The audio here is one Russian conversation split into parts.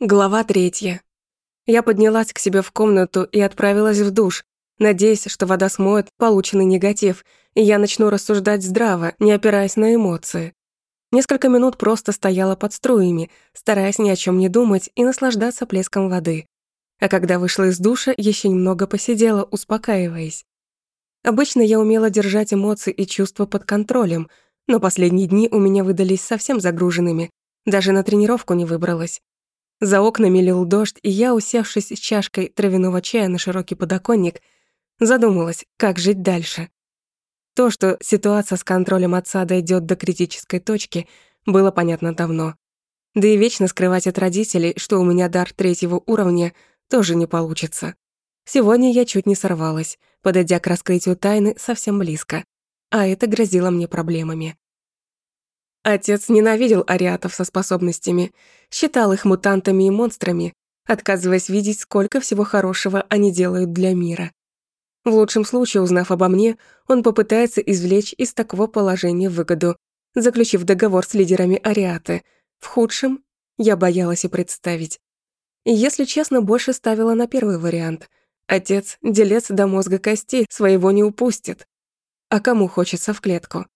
Глава третья. Я поднялась к себе в комнату и отправилась в душ, надеясь, что вода смоет полученный негатив, и я начну рассуждать здраво, не опираясь на эмоции. Несколько минут просто стояла под струями, стараясь ни о чем не думать и наслаждаться плеском воды. А когда вышла из душа, еще немного посидела, успокаиваясь. Обычно я умела держать эмоции и чувства под контролем, но последние дни у меня выдались совсем загруженными, даже на тренировку не выбралась. За окнами лил дождь, и я, усевшись с чашкой травяного чая на широкий подоконник, задумалась, как жить дальше. То, что ситуация с контролем отца дойдет до критической точки, было понятно давно. Да и вечно скрывать от родителей, что у меня дар третьего уровня, тоже не получится. Сегодня я чуть не сорвалась, подойдя к раскрытию тайны совсем близко, а это грозило мне проблемами. Отец ненавидел ариатов со способностями, считал их мутантами и монстрами, отказываясь видеть, сколько всего хорошего они делают для мира. В лучшем случае, узнав обо мне, он попытается извлечь из такого положения выгоду, заключив договор с лидерами Ариаты. В худшем я боялась и представить. И, если честно, больше ставила на первый вариант. Отец, делец до мозга костей, своего не упустит. А кому хочется в клетку?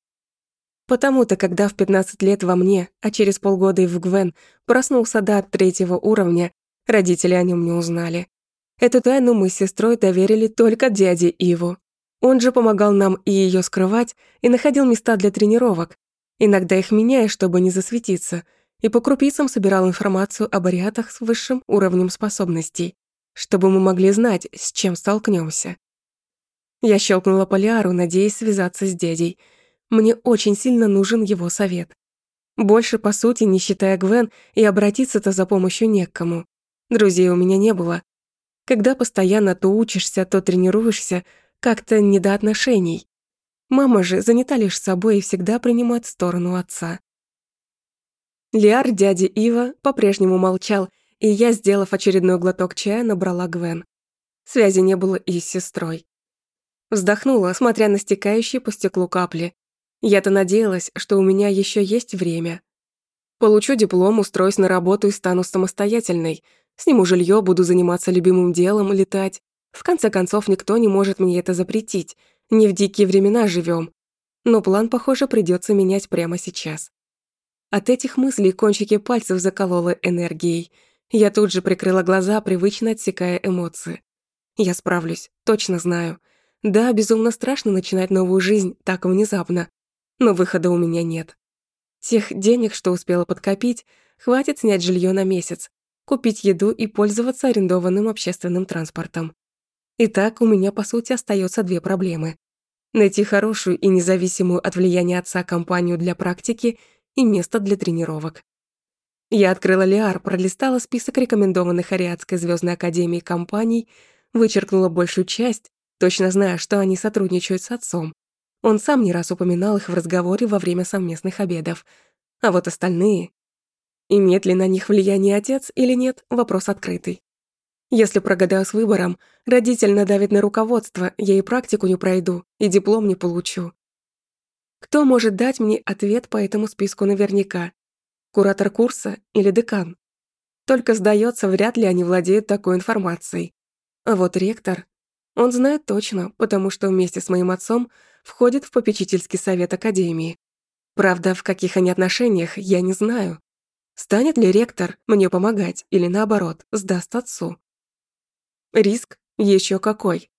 Потому-то, когда в 15 лет во мне, а через полгода и в Гвен, проснулся дар третьего уровня, родители о нем не узнали. Эту тайну мы с сестрой доверили только дяде Иву. Он же помогал нам и ее скрывать, и находил места для тренировок, иногда их меняя, чтобы не засветиться, и по крупицам собирал информацию об ариатах с высшим уровнем способностей, чтобы мы могли знать, с чем столкнемся. Я щелкнула полиару, надеясь связаться с дядей – мне очень сильно нужен его совет. Больше, по сути, не считая Гвен, и обратиться-то за помощью не к кому. Друзей у меня не было. Когда постоянно то учишься, то тренируешься, как-то не до отношений. Мама же занята лишь собой и всегда принимает сторону отца. Лиар, дядя Ива, по-прежнему молчал, и я, сделав очередной глоток чая, набрала Гвен. Связи не было и с сестрой. Вздохнула, смотря на стекающие по стеклу капли. Я-то надеялась, что у меня еще есть время. Получу диплом, устроюсь на работу и стану самостоятельной. Сниму жилье, буду заниматься любимым делом, летать. В конце концов, никто не может мне это запретить. Не в дикие времена живем. Но план, похоже, придется менять прямо сейчас. От этих мыслей кончики пальцев заколола энергией. Я тут же прикрыла глаза, привычно отсекая эмоции. Я справлюсь, точно знаю. Да, безумно страшно начинать новую жизнь так внезапно но выхода у меня нет. Тех денег, что успела подкопить, хватит снять жилье на месяц, купить еду и пользоваться арендованным общественным транспортом. Итак, у меня, по сути, остается две проблемы. Найти хорошую и независимую от влияния отца компанию для практики и место для тренировок. Я открыла Лиар, пролистала список рекомендованных Ариадской звездной академией компаний, вычеркнула большую часть, точно зная, что они сотрудничают с отцом, он сам не раз упоминал их в разговоре во время совместных обедов. А вот остальные... Имеет ли на них влияние отец или нет, вопрос открытый. Если прогадаю с выбором, родитель надавит на руководство, я и практику не пройду, и диплом не получу. Кто может дать мне ответ по этому списку наверняка? Куратор курса или декан? Только, сдается, вряд ли они владеют такой информацией. А вот ректор... Он знает точно, потому что вместе с моим отцом входит в попечительский совет Академии. Правда, в каких они отношениях, я не знаю. Станет ли ректор мне помогать или, наоборот, сдаст отцу? Риск еще какой.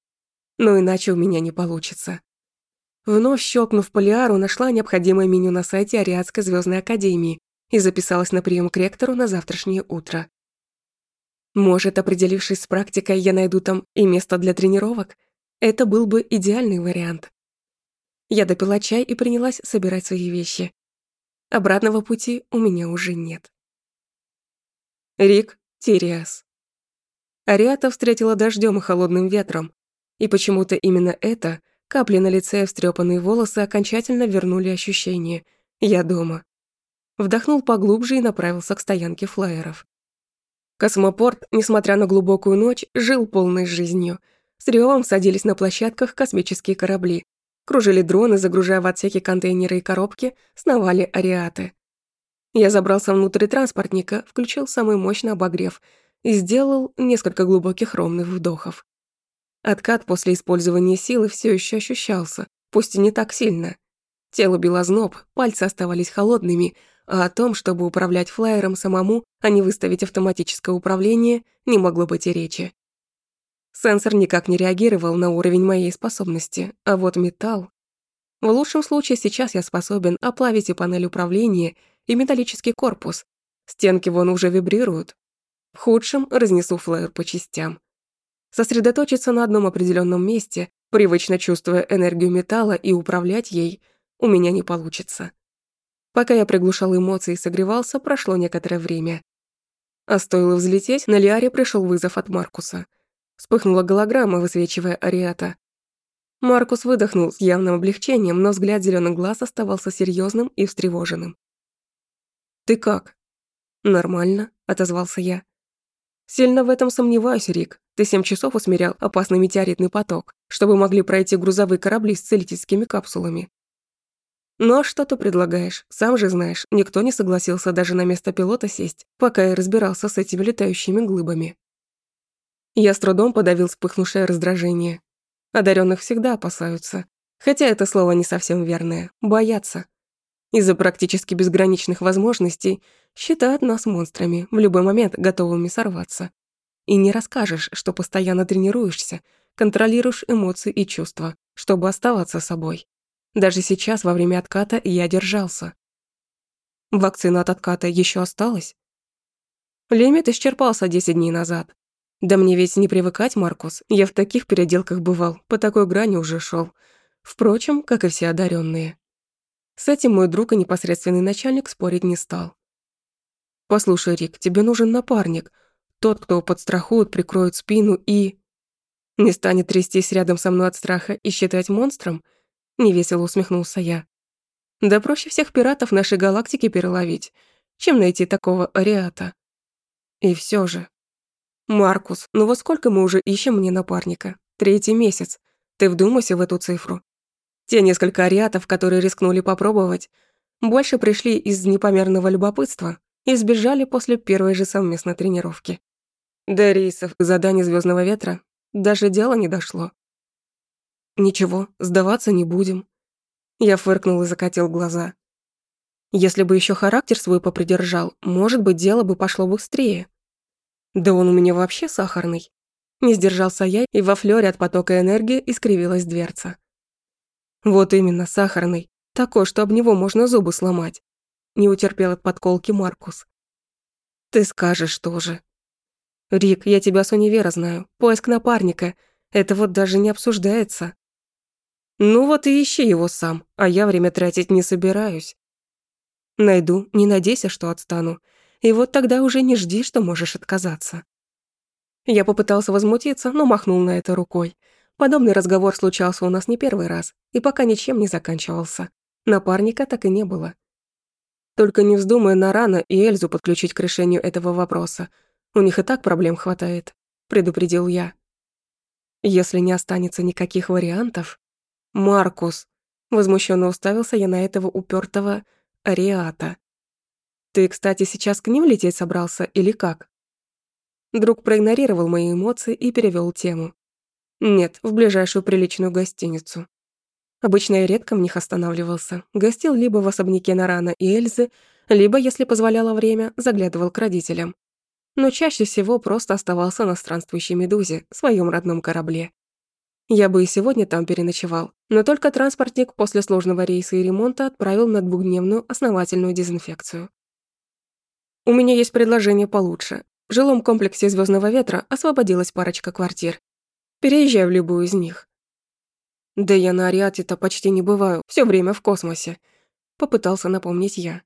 Но иначе у меня не получится. Вновь щелкнув полиару, нашла необходимое меню на сайте Ариадской звездной академии и записалась на прием к ректору на завтрашнее утро. Может, определившись с практикой, я найду там и место для тренировок? Это был бы идеальный вариант. Я допила чай и принялась собирать свои вещи. Обратного пути у меня уже нет. Рик Тириас. Ариата встретила дождем и холодным ветром, и почему-то именно это, капли на лице и встрёпанные волосы окончательно вернули ощущение «я дома». Вдохнул поглубже и направился к стоянке флайеров. Космопорт, несмотря на глубокую ночь, жил полной жизнью. С рёвом садились на площадках космические корабли, Кружили дроны, загружая в отсеки контейнеры и коробки, сновали ариаты. Я забрался внутрь транспортника, включил самый мощный обогрев и сделал несколько глубоких ровных вдохов. Откат после использования силы все еще ощущался, пусть и не так сильно. Тело било зноб, пальцы оставались холодными, а о том, чтобы управлять флайером самому, а не выставить автоматическое управление, не могло быть и речи. Сенсор никак не реагировал на уровень моей способности, а вот металл... В лучшем случае сейчас я способен оплавить и панель управления, и металлический корпус. Стенки вон уже вибрируют. В худшем разнесу флайер по частям. Сосредоточиться на одном определенном месте, привычно чувствуя энергию металла и управлять ей, у меня не получится. Пока я приглушал эмоции и согревался, прошло некоторое время. А стоило взлететь, на Лиаре пришел вызов от Маркуса. Вспыхнула голограмма, высвечивая Ариата. Маркус выдохнул с явным облегчением, но взгляд зеленых глаз оставался серьезным и встревоженным. «Ты как?» «Нормально», — отозвался я. «Сильно в этом сомневаюсь, Рик. Ты семь часов усмирял опасный метеоритный поток, чтобы могли пройти грузовые корабли с целительскими капсулами. Ну а что ты предлагаешь? Сам же знаешь, никто не согласился даже на место пилота сесть, пока я разбирался с этими летающими глыбами. Я с трудом подавил вспыхнувшее раздражение. Одаренных всегда опасаются. Хотя это слово не совсем верное. Боятся. Из-за практически безграничных возможностей считают нас монстрами, в любой момент готовыми сорваться. И не расскажешь, что постоянно тренируешься, контролируешь эмоции и чувства, чтобы оставаться собой. Даже сейчас, во время отката, я держался. Вакцина от отката еще осталась? Лимит исчерпался 10 дней назад. Да мне ведь не привыкать, Маркус. Я в таких переделках бывал, по такой грани уже шел. Впрочем, как и все одаренные. С этим мой друг и непосредственный начальник спорить не стал. «Послушай, Рик, тебе нужен напарник, тот, кто подстрахует, прикроет спину и... Не станет трястись рядом со мной от страха и считать монстром? Невесело усмехнулся я. Да проще всех пиратов нашей галактики переловить, чем найти такого ариата. И все же. Маркус, ну во сколько мы уже ищем мне напарника? Третий месяц. Ты вдумайся в эту цифру. Те несколько ариатов, которые рискнули попробовать, больше пришли из непомерного любопытства и сбежали после первой же совместной тренировки. До рейсов заданий Звездного ветра даже дело не дошло. Ничего, сдаваться не будем. Я фыркнул и закатил глаза. Если бы еще характер свой попридержал, может быть, дело бы пошло быстрее. Да он у меня вообще сахарный. Не сдержался я, и во флёре от потока энергии искривилась дверца. Вот именно, сахарный. Такой, что об него можно зубы сломать. Не утерпел от подколки Маркус. Ты скажешь тоже. «Рик, я тебя с универа знаю. Поиск напарника. Это вот даже не обсуждается». «Ну вот и ищи его сам, а я время тратить не собираюсь». «Найду, не надейся, что отстану. И вот тогда уже не жди, что можешь отказаться». Я попытался возмутиться, но махнул на это рукой. Подобный разговор случался у нас не первый раз, и пока ничем не заканчивался. Напарника так и не было. Только не вздумай Нарана и Эльзу подключить к решению этого вопроса, у них и так проблем хватает», — предупредил я. «Если не останется никаких вариантов...» «Маркус!» — возмущенно уставился я на этого упертого Ариата. «Ты, кстати, сейчас к ним лететь собрался или как?» Друг проигнорировал мои эмоции и перевел тему. «Нет, в ближайшую приличную гостиницу». Обычно я редко в них останавливался. Гостил либо в особняке Нарана и Эльзы, либо, если позволяло время, заглядывал к родителям но чаще всего просто оставался на странствующей «Медузе», своем родном корабле. Я бы и сегодня там переночевал, но только транспортник после сложного рейса и ремонта отправил на двухдневную основательную дезинфекцию. У меня есть предложение получше. В жилом комплексе Звездного ветра освободилась парочка квартир. Переезжай в любую из них. Да я на Ариате-то почти не бываю, все время в космосе. Попытался напомнить я.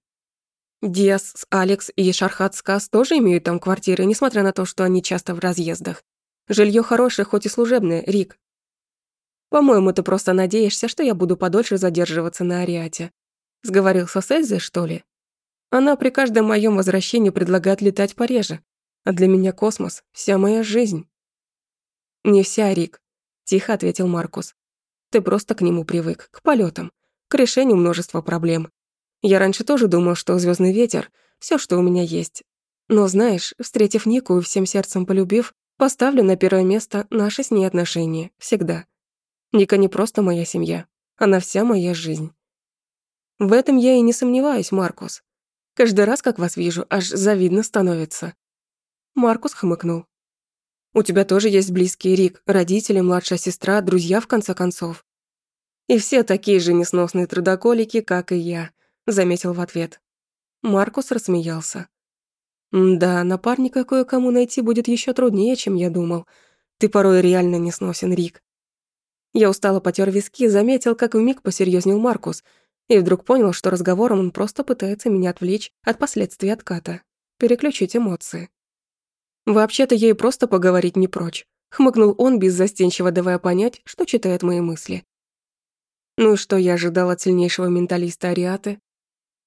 Диас с Алекс и Шархат Скас тоже имеют там квартиры, несмотря на то, что они часто в разъездах. Жилье хорошее, хоть и служебное, Рик. По-моему, ты просто надеешься, что я буду подольше задерживаться на Ариате. Сговорился с Эльзой, что ли? Она при каждом моем возвращении предлагает летать пореже. А для меня космос — вся моя жизнь. Не вся, Рик, тихо ответил Маркус. Ты просто к нему привык, к полетам, к решению множества проблем. Я раньше тоже думал, что звездный ветер — все, что у меня есть. Но знаешь, встретив Нику и всем сердцем полюбив, поставлю на первое место наши с ней отношения. Всегда. Ника не просто моя семья. Она вся моя жизнь. В этом я и не сомневаюсь, Маркус. Каждый раз, как вас вижу, аж завидно становится. Маркус хмыкнул. У тебя тоже есть близкий Рик, родители, младшая сестра, друзья, в конце концов. И все такие же несносные трудоколики, как и я, заметил в ответ. Маркус рассмеялся. Да, напарника кое-кому найти будет еще труднее, чем я думал. Ты порой реально не сносен, Рик. Я устало потер виски, заметил, как вмиг посерьезнел Маркус, и вдруг понял, что разговором он просто пытается меня отвлечь от последствий отката, переключить эмоции. Вообще-то ей просто поговорить не прочь. Хмыкнул он, беззастенчиво давая понять, что читает мои мысли. Ну и что я ожидал от сильнейшего менталиста Ариаты?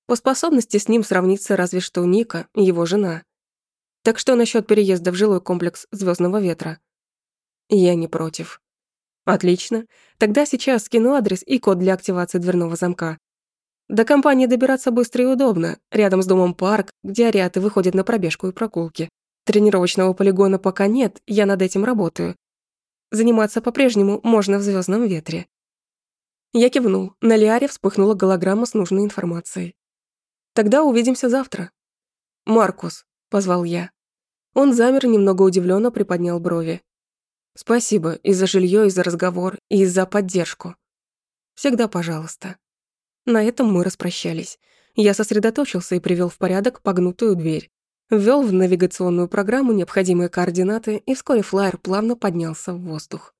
По способности с ним сравниться разве что Ника, его жена. Так что насчет переезда в жилой комплекс Звездного ветра? Я не против. Отлично. Тогда сейчас скину адрес и код для активации дверного замка. До компании добираться быстро и удобно. Рядом с домом парк, где ариаты выходят на пробежку и прогулки. Тренировочного полигона пока нет, я над этим работаю. Заниматься по-прежнему можно в звездном ветре. Я кивнул. На Лиаре вспыхнула голограмма с нужной информацией. «Тогда увидимся завтра». «Маркус», — позвал я. Он замер, немного удивленно приподнял брови. «Спасибо и за жилье, и за разговор, и за поддержку. Всегда пожалуйста». На этом мы распрощались. Я сосредоточился и привел в порядок погнутую дверь ввел в навигационную программу необходимые координаты, и вскоре флайер плавно поднялся в воздух.